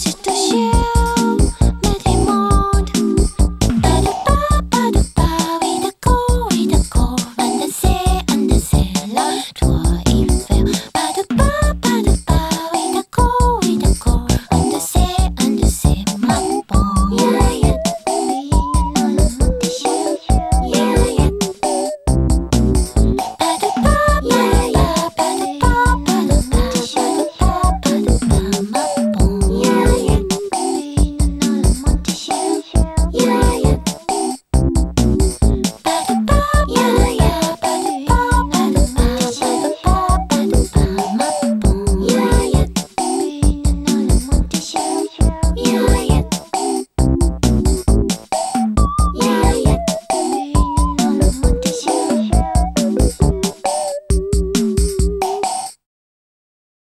私とシェ